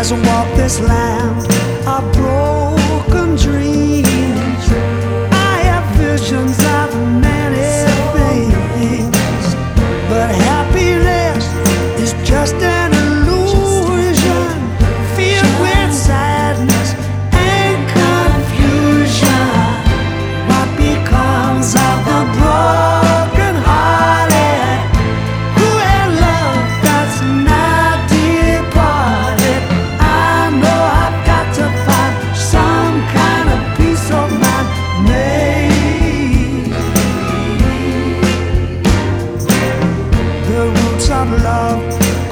as I walk this land, I brought. thoughts love.